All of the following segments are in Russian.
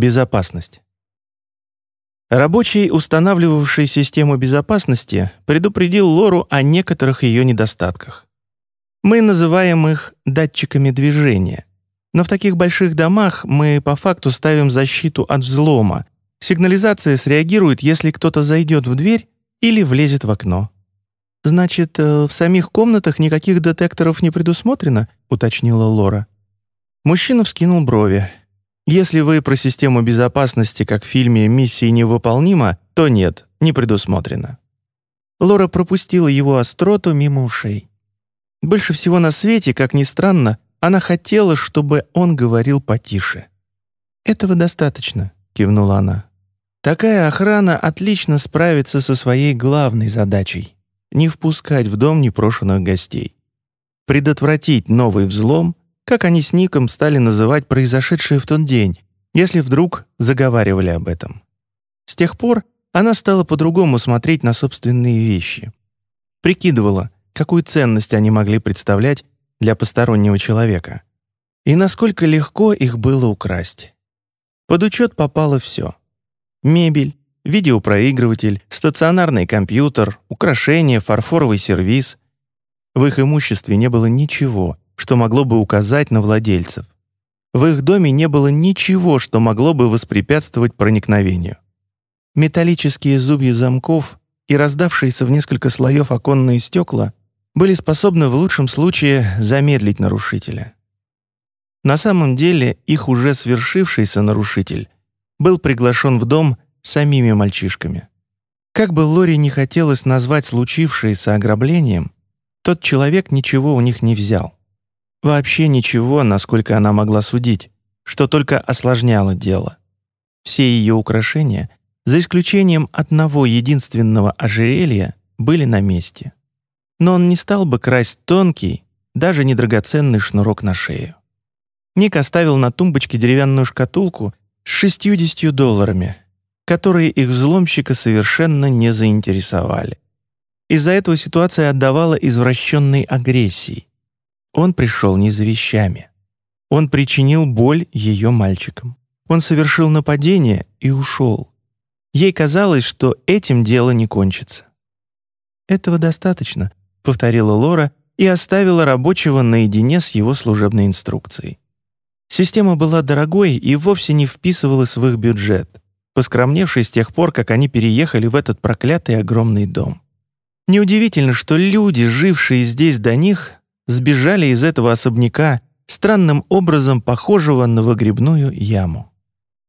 Безопасность. Рабочий, устанавливавший систему безопасности, предупредил Лору о некоторых ее недостатках. Мы называем их датчиками движения. Но в таких больших домах мы по факту ставим защиту от взлома. Сигнализация среагирует, если кто-то зайдет в дверь или влезет в окно. «Значит, э, в самих комнатах никаких детекторов не предусмотрено?» — уточнила Лора. Мужчина вскинул брови. «Если вы про систему безопасности, как в фильме «Миссия невыполнима», то нет, не предусмотрено». Лора пропустила его остроту мимо ушей. Больше всего на свете, как ни странно, она хотела, чтобы он говорил потише. «Этого достаточно», — кивнула она. «Такая охрана отлично справится со своей главной задачей — не впускать в дом непрошенных гостей. Предотвратить новый взлом, как они с Ником стали называть произошедшее в тот день, если вдруг заговаривали об этом. С тех пор она стала по-другому смотреть на собственные вещи. Прикидывала, какую ценность они могли представлять для постороннего человека. И насколько легко их было украсть. Под учет попало все. Мебель, видеопроигрыватель, стационарный компьютер, украшения, фарфоровый сервиз. В их имуществе не было ничего, что могло бы указать на владельцев. В их доме не было ничего, что могло бы воспрепятствовать проникновению. Металлические зубья замков и раздавшиеся в несколько слоев оконные стекла были способны в лучшем случае замедлить нарушителя. На самом деле их уже свершившийся нарушитель был приглашен в дом самими мальчишками. Как бы Лори не хотелось назвать случившееся ограблением, тот человек ничего у них не взял. Вообще ничего, насколько она могла судить, что только осложняло дело. Все ее украшения, за исключением одного единственного ожерелья, были на месте но он не стал бы красть тонкий, даже не драгоценный шнурок на шею. Ник оставил на тумбочке деревянную шкатулку с 60 долларами, которые их взломщика совершенно не заинтересовали. Из-за этого ситуация отдавала извращенной агрессией. Он пришел не за вещами. Он причинил боль ее мальчикам. Он совершил нападение и ушел. Ей казалось, что этим дело не кончится. Этого достаточно, — повторила Лора и оставила рабочего наедине с его служебной инструкцией. Система была дорогой и вовсе не вписывалась в их бюджет, поскромневший с тех пор, как они переехали в этот проклятый огромный дом. Неудивительно, что люди, жившие здесь до них, сбежали из этого особняка, странным образом похожего на выгребную яму,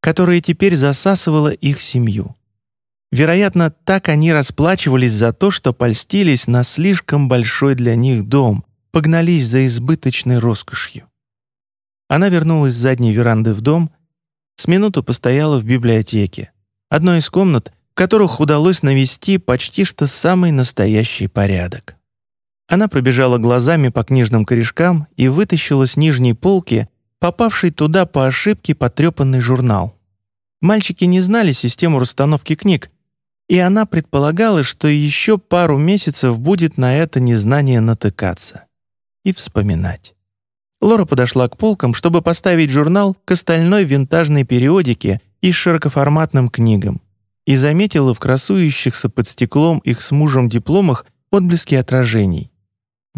которая теперь засасывала их семью. Вероятно, так они расплачивались за то, что польстились на слишком большой для них дом, погнались за избыточной роскошью. Она вернулась с задней веранды в дом, с минуту постояла в библиотеке, одной из комнат, в которых удалось навести почти что самый настоящий порядок. Она пробежала глазами по книжным корешкам и вытащила с нижней полки попавший туда по ошибке потрепанный журнал. Мальчики не знали систему расстановки книг, и она предполагала, что еще пару месяцев будет на это незнание натыкаться и вспоминать. Лора подошла к полкам, чтобы поставить журнал к остальной винтажной периодике и широкоформатным книгам, и заметила в красующихся под стеклом их с мужем дипломах отблески отражений.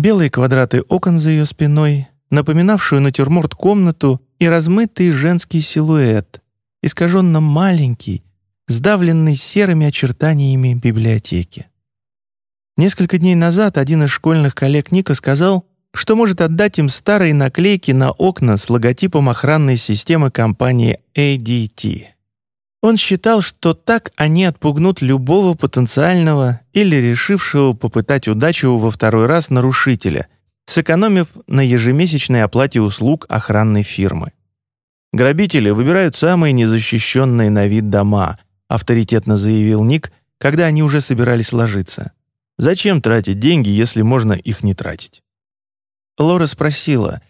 Белые квадраты окон за ее спиной, напоминавшую натюрморт комнату и размытый женский силуэт, искаженно маленький, сдавленный серыми очертаниями библиотеки. Несколько дней назад один из школьных коллег Ника сказал, что может отдать им старые наклейки на окна с логотипом охранной системы компании ADT. Он считал, что так они отпугнут любого потенциального или решившего попытать удачу во второй раз нарушителя, сэкономив на ежемесячной оплате услуг охранной фирмы. Грабители выбирают самые незащищенные на вид дома — авторитетно заявил Ник, когда они уже собирались ложиться. «Зачем тратить деньги, если можно их не тратить?» Лора спросила,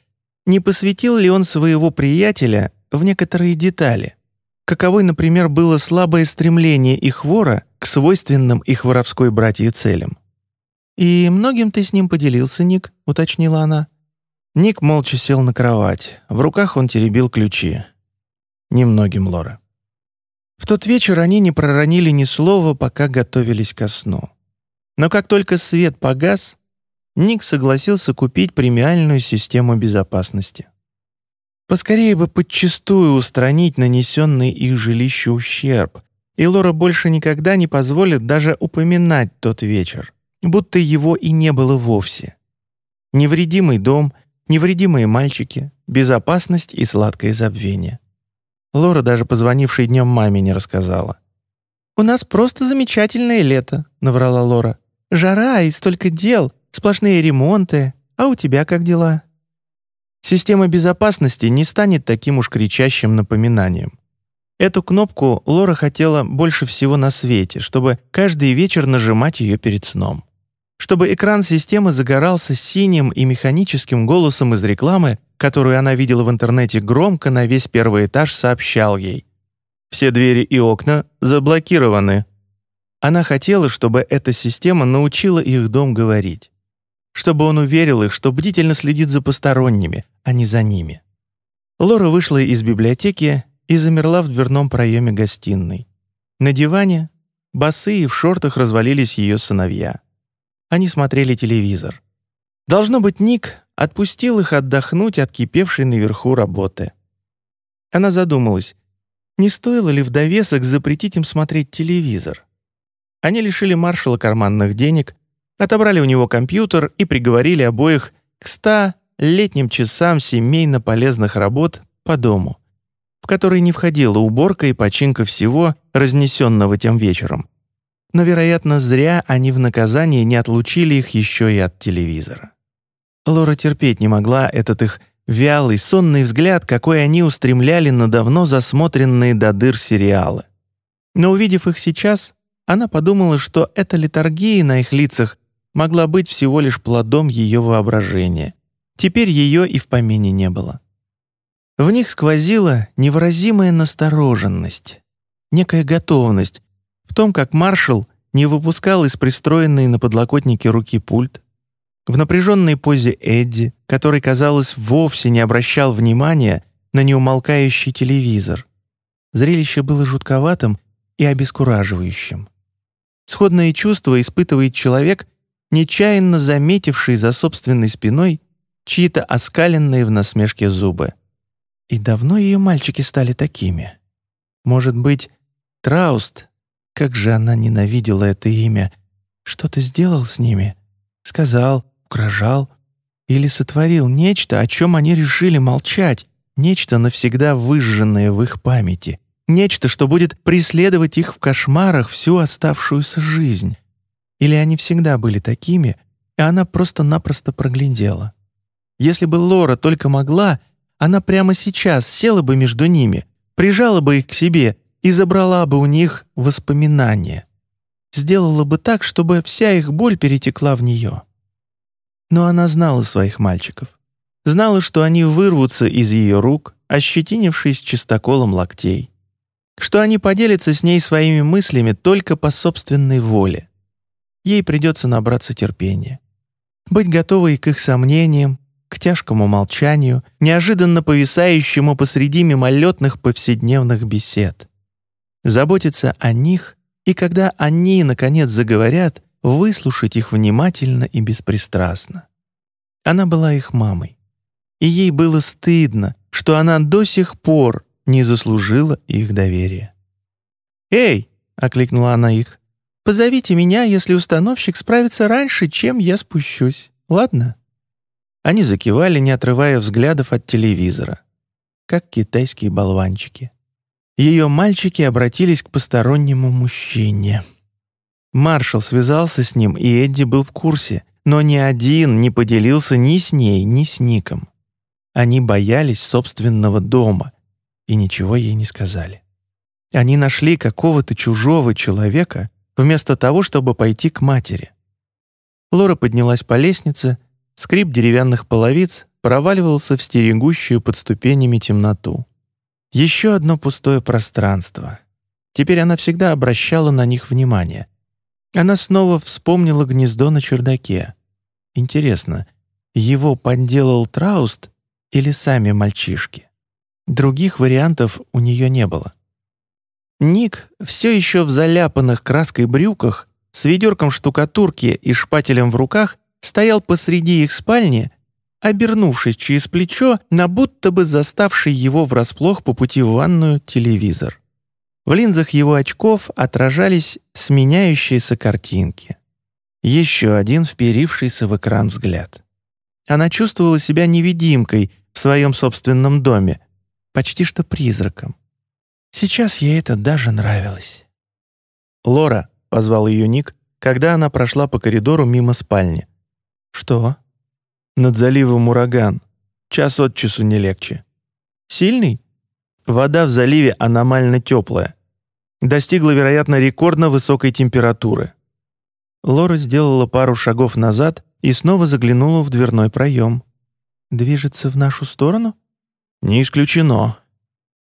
не посвятил ли он своего приятеля в некоторые детали. Каковой, например, было слабое стремление их вора к свойственным их воровской братье целям. «И многим ты с ним поделился, Ник?» — уточнила она. Ник молча сел на кровать. В руках он теребил ключи. «Немногим, Лора». тот вечер они не проронили ни слова, пока готовились ко сну. Но как только свет погас, Ник согласился купить премиальную систему безопасности. Поскорее бы подчистую устранить нанесенный их жилищу ущерб, и Лора больше никогда не позволит даже упоминать тот вечер, будто его и не было вовсе. Невредимый дом, невредимые мальчики, безопасность и сладкое забвение. Лора даже позвонившей днем маме не рассказала. «У нас просто замечательное лето», — наврала Лора. «Жара и столько дел, сплошные ремонты. А у тебя как дела?» Система безопасности не станет таким уж кричащим напоминанием. Эту кнопку Лора хотела больше всего на свете, чтобы каждый вечер нажимать ее перед сном. Чтобы экран системы загорался синим и механическим голосом из рекламы, которую она видела в интернете громко на весь первый этаж, сообщал ей. «Все двери и окна заблокированы». Она хотела, чтобы эта система научила их дом говорить. Чтобы он уверил их, что бдительно следит за посторонними, а не за ними. Лора вышла из библиотеки и замерла в дверном проеме гостиной. На диване, босые в шортах развалились ее сыновья. Они смотрели телевизор. Должно быть, Ник отпустил их отдохнуть от кипевшей наверху работы. Она задумалась, не стоило ли в довесок запретить им смотреть телевизор. Они лишили маршала карманных денег, отобрали у него компьютер и приговорили обоих к ста летним часам семейно полезных работ по дому в который не входила уборка и починка всего, разнесенного тем вечером. Но, вероятно, зря они в наказание не отлучили их еще и от телевизора. Лора терпеть не могла этот их вялый, сонный взгляд, какой они устремляли на давно засмотренные до дыр сериалы. Но увидев их сейчас, она подумала, что эта литургия на их лицах могла быть всего лишь плодом ее воображения. Теперь ее и в помине не было. В них сквозила невыразимая настороженность, некая готовность в том, как маршал не выпускал из пристроенной на подлокотнике руки пульт, в напряженной позе Эдди, который, казалось, вовсе не обращал внимания на неумолкающий телевизор. Зрелище было жутковатым и обескураживающим. Сходные чувства испытывает человек, нечаянно заметивший за собственной спиной чьи-то оскаленные в насмешке зубы. И давно ее мальчики стали такими? Может быть, Трауст, как же она ненавидела это имя, что-то сделал с ними? Сказал, угрожал? Или сотворил нечто, о чем они решили молчать, нечто навсегда выжженное в их памяти, нечто, что будет преследовать их в кошмарах всю оставшуюся жизнь? Или они всегда были такими, и она просто-напросто проглядела? Если бы Лора только могла, она прямо сейчас села бы между ними, прижала бы их к себе и забрала бы у них воспоминания. Сделала бы так, чтобы вся их боль перетекла в нее. Но она знала своих мальчиков. Знала, что они вырвутся из ее рук, ощетинившись чистоколом локтей. Что они поделятся с ней своими мыслями только по собственной воле. Ей придется набраться терпения. Быть готовой к их сомнениям, к тяжкому молчанию, неожиданно повисающему посреди мимолетных повседневных бесед. Заботиться о них, и когда они, наконец, заговорят, выслушать их внимательно и беспристрастно. Она была их мамой, и ей было стыдно, что она до сих пор не заслужила их доверия. «Эй!» — окликнула она их. «Позовите меня, если установщик справится раньше, чем я спущусь, ладно?» Они закивали, не отрывая взглядов от телевизора, как китайские болванчики. Ее мальчики обратились к постороннему мужчине. Маршал связался с ним, и Эдди был в курсе, но ни один не поделился ни с ней, ни с Ником. Они боялись собственного дома и ничего ей не сказали. Они нашли какого-то чужого человека вместо того, чтобы пойти к матери. Лора поднялась по лестнице, Скрип деревянных половиц проваливался в стерегущую под ступенями темноту. Еще одно пустое пространство. Теперь она всегда обращала на них внимание. Она снова вспомнила гнездо на чердаке. Интересно, его подделал Трауст или сами мальчишки? Других вариантов у нее не было. Ник, все еще в заляпанных краской брюках, с ведерком штукатурки и шпателем в руках, стоял посреди их спальни, обернувшись через плечо на будто бы заставший его врасплох по пути в ванную телевизор. В линзах его очков отражались сменяющиеся картинки. Еще один вперившийся в экран взгляд. Она чувствовала себя невидимкой в своем собственном доме, почти что призраком. Сейчас ей это даже нравилось. «Лора», — позвал ее Ник, когда она прошла по коридору мимо спальни. «Что?» «Над заливом ураган. Час от часу не легче». «Сильный?» «Вода в заливе аномально теплая. Достигла, вероятно, рекордно высокой температуры». Лора сделала пару шагов назад и снова заглянула в дверной проем. «Движется в нашу сторону?» «Не исключено».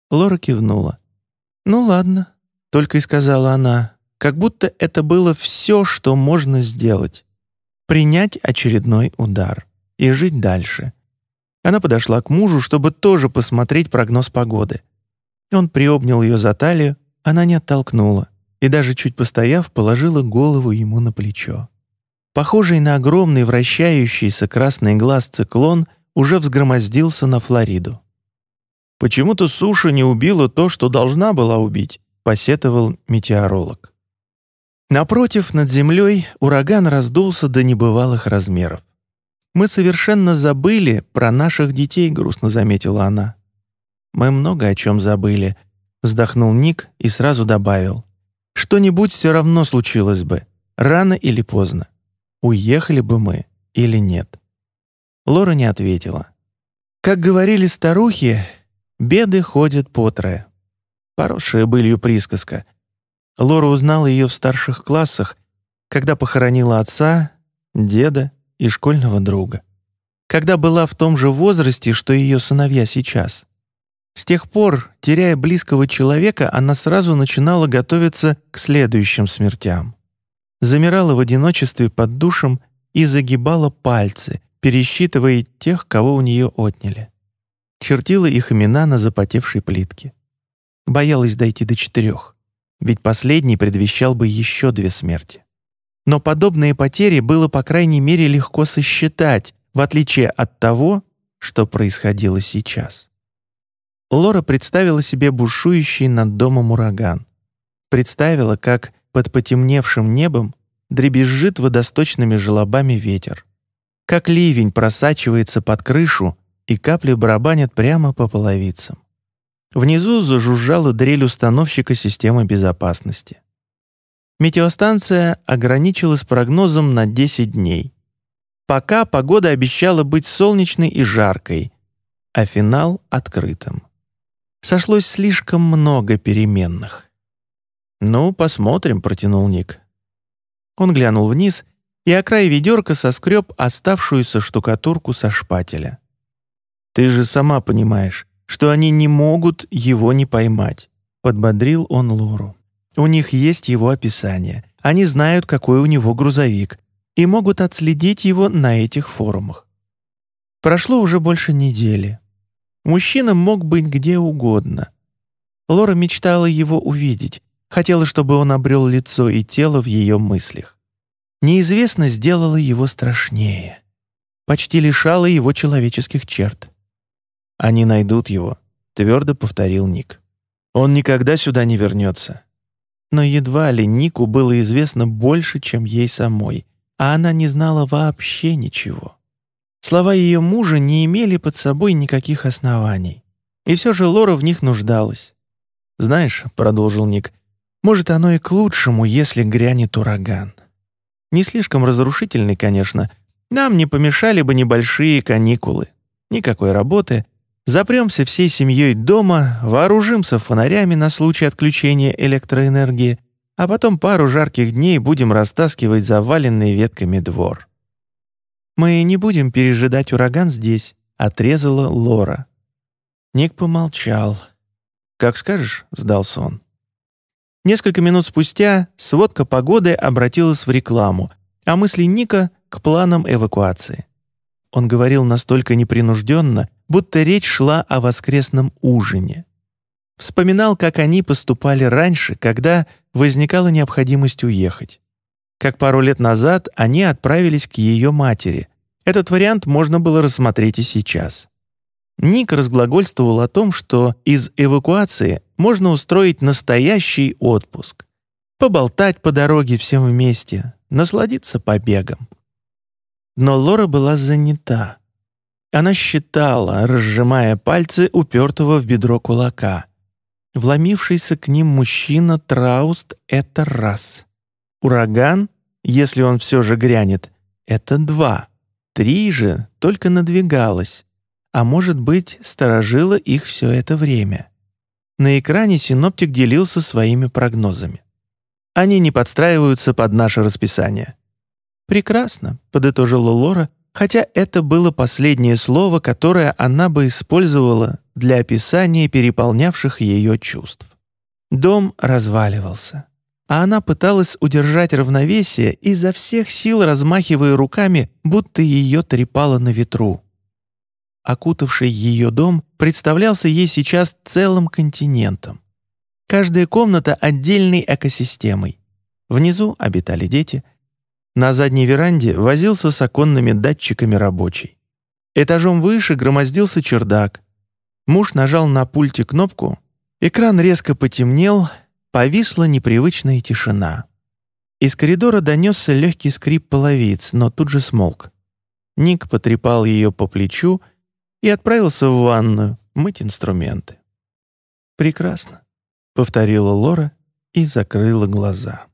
Лора кивнула. «Ну ладно», — только и сказала она, как будто это было все, что можно сделать. Принять очередной удар и жить дальше. Она подошла к мужу, чтобы тоже посмотреть прогноз погоды. Он приобнял ее за талию, она не оттолкнула и даже чуть постояв, положила голову ему на плечо. Похожий на огромный вращающийся красный глаз циклон уже взгромоздился на Флориду. «Почему-то суша не убила то, что должна была убить», — посетовал метеоролог. Напротив, над землей, ураган раздулся до небывалых размеров. «Мы совершенно забыли про наших детей», — грустно заметила она. «Мы много о чем забыли», — вздохнул Ник и сразу добавил. «Что-нибудь все равно случилось бы, рано или поздно. Уехали бы мы или нет». Лора не ответила. Как говорили старухи, Беды ходят по трое. Поросшая былью присказка. Лора узнала ее в старших классах, когда похоронила отца, деда и школьного друга. Когда была в том же возрасте, что ее сыновья сейчас. С тех пор, теряя близкого человека, она сразу начинала готовиться к следующим смертям. Замирала в одиночестве под душем и загибала пальцы, пересчитывая тех, кого у нее отняли чертила их имена на запотевшей плитке. Боялась дойти до четырех, ведь последний предвещал бы еще две смерти. Но подобные потери было, по крайней мере, легко сосчитать, в отличие от того, что происходило сейчас. Лора представила себе бушующий над домом ураган. Представила, как под потемневшим небом дребезжит водосточными желобами ветер. Как ливень просачивается под крышу и капли барабанят прямо по половицам. Внизу зажужжала дрель установщика системы безопасности. Метеостанция ограничилась прогнозом на 10 дней. Пока погода обещала быть солнечной и жаркой, а финал — открытым. Сошлось слишком много переменных. «Ну, посмотрим», — протянул Ник. Он глянул вниз и о край ведерка соскреб оставшуюся штукатурку со шпателя. Ты же сама понимаешь, что они не могут его не поймать», — подбодрил он Лору. «У них есть его описание. Они знают, какой у него грузовик, и могут отследить его на этих форумах. Прошло уже больше недели. Мужчина мог быть где угодно. Лора мечтала его увидеть, хотела, чтобы он обрел лицо и тело в ее мыслях. Неизвестность сделала его страшнее, почти лишала его человеческих черт. Они найдут его», — твердо повторил Ник. «Он никогда сюда не вернется». Но едва ли Нику было известно больше, чем ей самой, а она не знала вообще ничего. Слова ее мужа не имели под собой никаких оснований. И все же Лора в них нуждалась. «Знаешь», — продолжил Ник, — «может, оно и к лучшему, если грянет ураган. Не слишком разрушительный, конечно. Нам не помешали бы небольшие каникулы. Никакой работы, Запремся всей семьей дома, вооружимся фонарями на случай отключения электроэнергии, а потом пару жарких дней будем растаскивать заваленный ветками двор. «Мы не будем пережидать ураган здесь», — отрезала Лора. Ник помолчал. «Как скажешь», — сдался он. Несколько минут спустя сводка погоды обратилась в рекламу, а мысли Ника — к планам эвакуации. Он говорил настолько непринужденно, будто речь шла о воскресном ужине. Вспоминал, как они поступали раньше, когда возникала необходимость уехать. Как пару лет назад они отправились к ее матери. Этот вариант можно было рассмотреть и сейчас. Ник разглагольствовал о том, что из эвакуации можно устроить настоящий отпуск. Поболтать по дороге всем вместе, насладиться побегом. Но Лора была занята. Она считала, разжимая пальцы упертого в бедро кулака. Вломившийся к ним мужчина Трауст — это раз. Ураган, если он все же грянет, — это два. Три же только надвигалось, а может быть, сторожила их все это время. На экране синоптик делился своими прогнозами. Они не подстраиваются под наше расписание. «Прекрасно», — подытожила Лора, хотя это было последнее слово, которое она бы использовала для описания переполнявших ее чувств. Дом разваливался, а она пыталась удержать равновесие, изо всех сил размахивая руками, будто ее трепало на ветру. Окутавший ее дом представлялся ей сейчас целым континентом. Каждая комната отдельной экосистемой. Внизу обитали дети, на задней веранде возился с оконными датчиками рабочий. Этажом выше громоздился чердак. Муж нажал на пульте кнопку, экран резко потемнел, повисла непривычная тишина. Из коридора донесся легкий скрип половиц, но тут же смолк. Ник потрепал ее по плечу и отправился в ванную мыть инструменты. «Прекрасно», — повторила Лора и закрыла глаза.